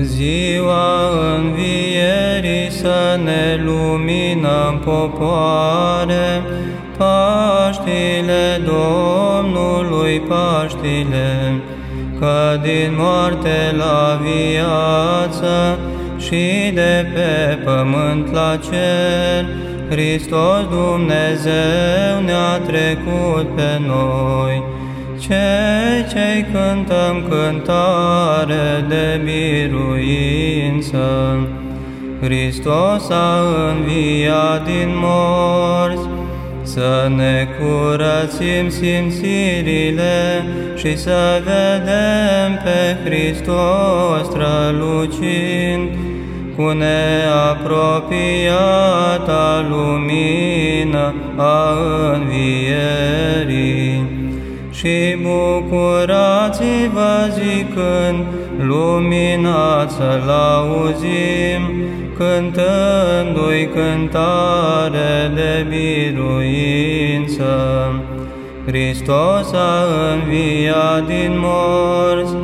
Ziua învierii să ne luminăm popoare, Paștile Domnului, Paștile, că din moarte la viață și de pe pământ la cer, Hristos Dumnezeu ne-a trecut pe noi, cei ce cântăm cântare de biruință. Hristos a înviat din morți, să ne curățim simțirile și să vedem pe Hristos strălucind cu neapropiata lumină a învierii. Și bucurați-vă zicând, lumina să-L auzim, cântându-i cântare de biruință. Hristos a înviat din morți,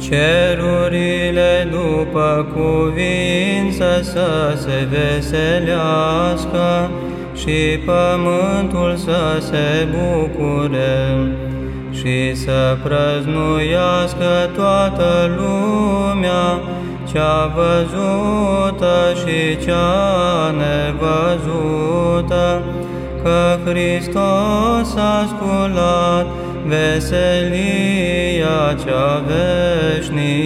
cerurile după cuvință să se veselească și pământul să se bucure și să prăznuiască toată lumea cea văzută și cea nevăzută, că Hristos a sculat veselia cea veșnică.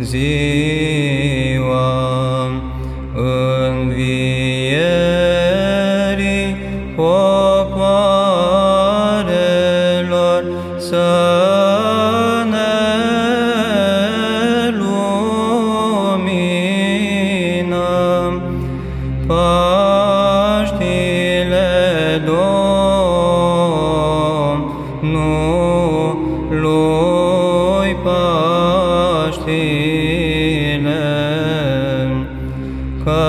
Ziua învierii Paștile Domnului Paștile, că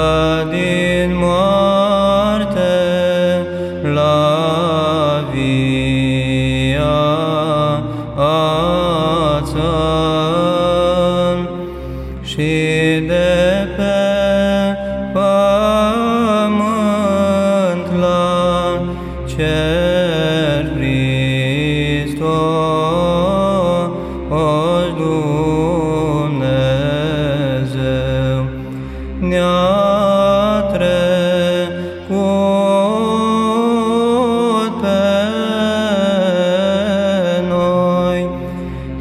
din moarte la viață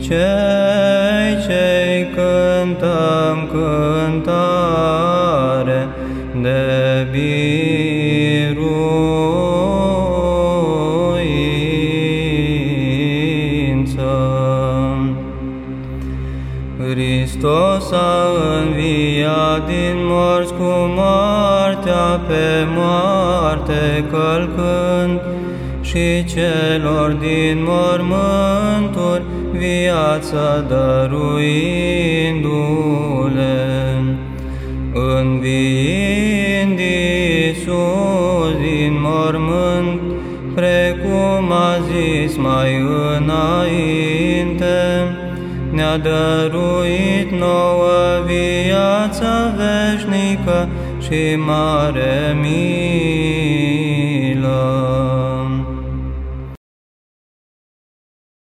cei ce cântăm cântare de biruință. Hristos a înviat din morți cu moartea pe moarte călcând și celor din mormânturi viața dăruindu-le. Înviind Iisus din mormânt, precum a zis mai înainte, ne-a dăruit nouă viața veșnică și mare mie.